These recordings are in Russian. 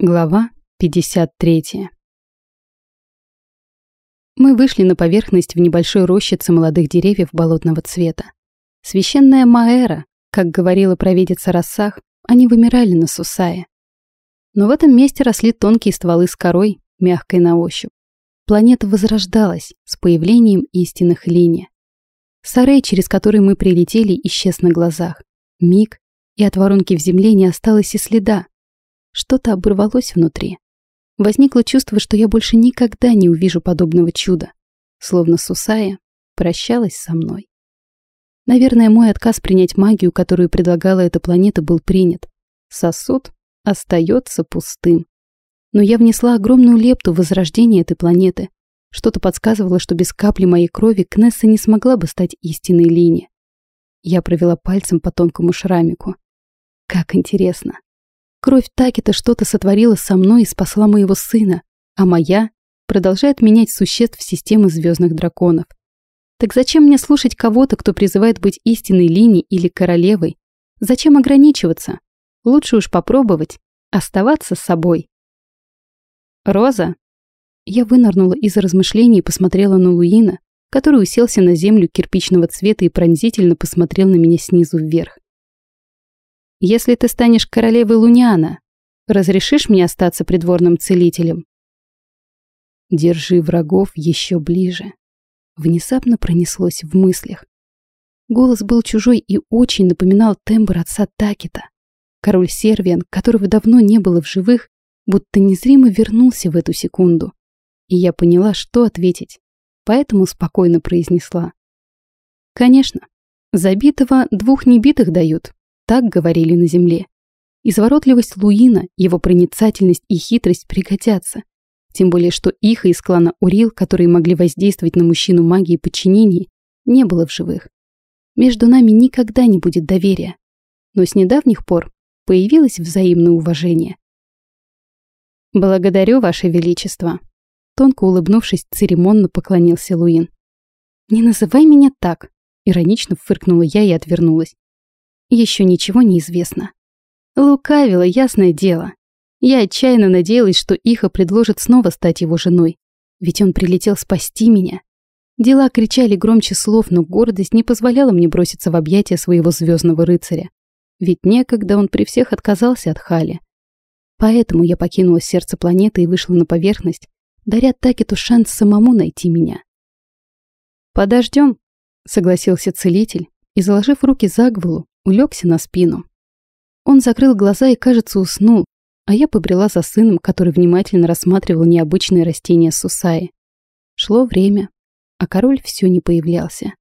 Глава 53. Мы вышли на поверхность в небольшой рощице молодых деревьев болотного цвета. Священная Маэра, как говорила провидица Рассах, они вымирали на Сусае. Но в этом месте росли тонкие стволы с корой, мягкой на ощупь. Планета возрождалась с появлением истинных линий. Сарей, через который мы прилетели, исчез на глазах. Миг, и от воронки в земле не осталось и следа, что-то оборвалось внутри. Возникло чувство, что я больше никогда не увижу подобного чуда. Словно Сусая прощалась со мной. Наверное, мой отказ принять магию, которую предлагала эта планета, был принят. Сосуд остается пустым. Но я внесла огромную лепту в возрождение этой планеты. Что-то подсказывало, что без капли моей крови Кнесса не смогла бы стать истинной линией. Я провела пальцем по тонкому шрамику. Как интересно. Кровь Такита что-то сотворила со мной и спасла моего сына, а моя продолжает менять существ системы звездных драконов. Так зачем мне слушать кого-то, кто призывает быть истинной линией или королевой? Зачем ограничиваться? Лучше уж попробовать оставаться с собой. Роза. Я вынырнула из размышлений и посмотрела на Луина, который уселся на землю кирпичного цвета и пронзительно посмотрел на меня снизу вверх. Если ты станешь королевой Луниана, разрешишь мне остаться придворным целителем? Держи врагов еще ближе. Внезапно пронеслось в мыслях. Голос был чужой и очень напоминал тембр отца Такита. Король Сервиан, которого давно не было в живых, будто незримо вернулся в эту секунду. И я поняла, что ответить, поэтому спокойно произнесла. Конечно, забитого двух небитых дают, так говорили на земле. Изворотливость Луина, его проницательность и хитрость пригодятся. Тем более, что Иха из клана Урил, которые могли воздействовать на мужчину магии подчинений, не было в живых. Между нами никогда не будет доверия. Но с недавних пор появилось взаимное уважение. «Благодарю, Ваше Величество», — тонко улыбнувшись, церемонно поклонился Луин. «Не называй меня так», — иронично фыркнула я и отвернулась. Еще ничего не известно. Лукавила, ясное дело. Я отчаянно надеялась, что Иха предложит снова стать его женой. Ведь он прилетел спасти меня. Дела кричали громче слов, но гордость не позволяла мне броситься в объятия своего звездного рыцаря. Ведь некогда он при всех отказался от Хали. Поэтому я покинула сердце планеты и вышла на поверхность, даря Такету шанс самому найти меня. «Подождем», — согласился целитель, и, заложив руки за голову, улегся на спину. Он закрыл глаза и, кажется, уснул, а я побрела за сыном, который внимательно рассматривал необычные растения Сусаи. Шло время, а король все не появлялся.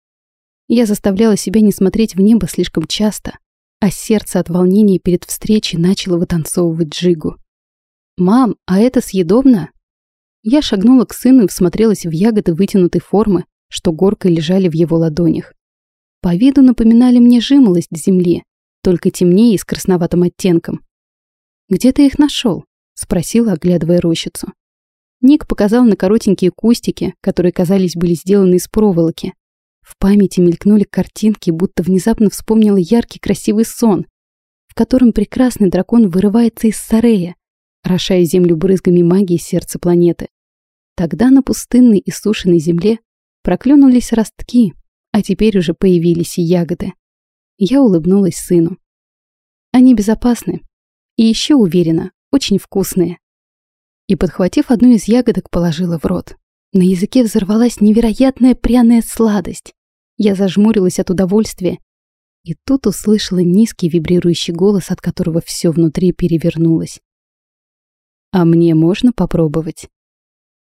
Я заставляла себя не смотреть в небо слишком часто, а сердце от волнения перед встречей начало вытанцовывать джигу. «Мам, а это съедобно?» Я шагнула к сыну и всмотрелась в ягоды вытянутой формы, что горкой лежали в его ладонях. По виду напоминали мне жимолость земли, только темнее и с красноватым оттенком. «Где ты их нашел?» — спросила, оглядывая рощицу. Ник показал на коротенькие кустики, которые, казались, были сделаны из проволоки. В памяти мелькнули картинки, будто внезапно вспомнила яркий красивый сон, в котором прекрасный дракон вырывается из сарея, орошая землю брызгами магии сердца планеты. Тогда на пустынной и сушеной земле проклюнулись ростки, а теперь уже появились и ягоды. Я улыбнулась сыну. Они безопасны. И еще уверена, очень вкусные. И, подхватив одну из ягодок, положила в рот. На языке взорвалась невероятная пряная сладость. Я зажмурилась от удовольствия. И тут услышала низкий вибрирующий голос, от которого все внутри перевернулось. «А мне можно попробовать?»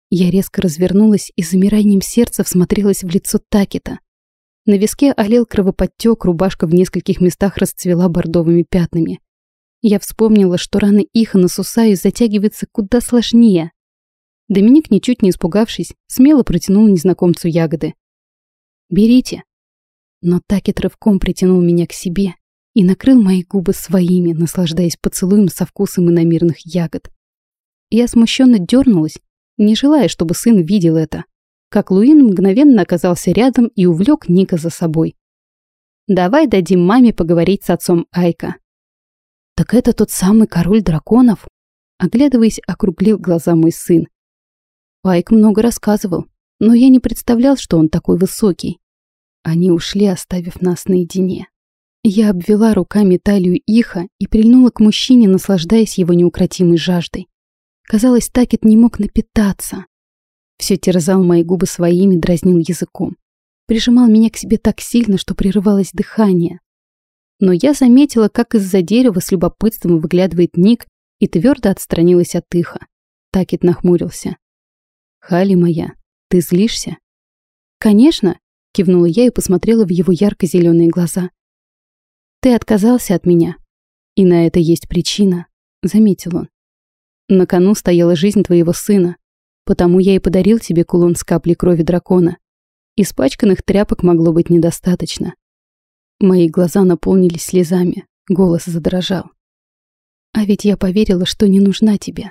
Я резко развернулась и замиранием сердца всмотрелась в лицо Такита. На виске олел кровоподтек, рубашка в нескольких местах расцвела бордовыми пятнами. Я вспомнила, что раны Ихана Сусаю затягиваются куда сложнее. Доминик, ничуть не испугавшись, смело протянул незнакомцу ягоды. «Берите». Но Такет рывком притянул меня к себе и накрыл мои губы своими, наслаждаясь поцелуем со вкусом иномирных ягод. Я смущенно дернулась, не желая, чтобы сын видел это как Луин мгновенно оказался рядом и увлек Ника за собой. «Давай дадим маме поговорить с отцом Айка». «Так это тот самый король драконов?» Оглядываясь, округлил глаза мой сын. Пайк много рассказывал, но я не представлял, что он такой высокий. Они ушли, оставив нас наедине. Я обвела руками талию Иха и прильнула к мужчине, наслаждаясь его неукротимой жаждой. Казалось, Такет не мог напитаться. Все терзал мои губы своими, дразнил языком. Прижимал меня к себе так сильно, что прерывалось дыхание. Но я заметила, как из-за дерева с любопытством выглядывает Ник и твердо отстранилась от Иха. Такет нахмурился. «Хали моя, ты злишься?» «Конечно», — кивнула я и посмотрела в его ярко-зеленые глаза. «Ты отказался от меня, и на это есть причина», — заметил он. «На кону стояла жизнь твоего сына, потому я и подарил тебе кулон с каплей крови дракона. Испачканных тряпок могло быть недостаточно». Мои глаза наполнились слезами, голос задрожал. «А ведь я поверила, что не нужна тебе».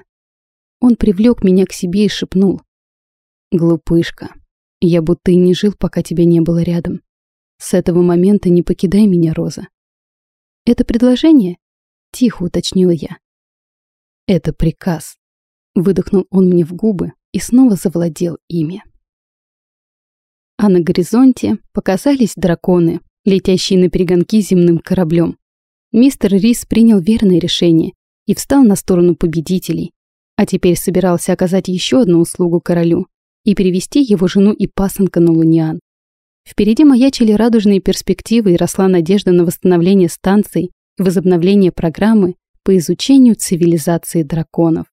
Он привлек меня к себе и шепнул. Глупышка. Я будто и не жил, пока тебя не было рядом. С этого момента не покидай меня, Роза. Это предложение? Тихо уточнила я. Это приказ. Выдохнул он мне в губы и снова завладел ими. А на горизонте показались драконы, летящие на перегонки земным кораблем. Мистер Рис принял верное решение и встал на сторону победителей, а теперь собирался оказать еще одну услугу королю и перевести его жену и пасынка на Луниан. Впереди маячили радужные перспективы и росла надежда на восстановление станций и возобновление программы по изучению цивилизации драконов.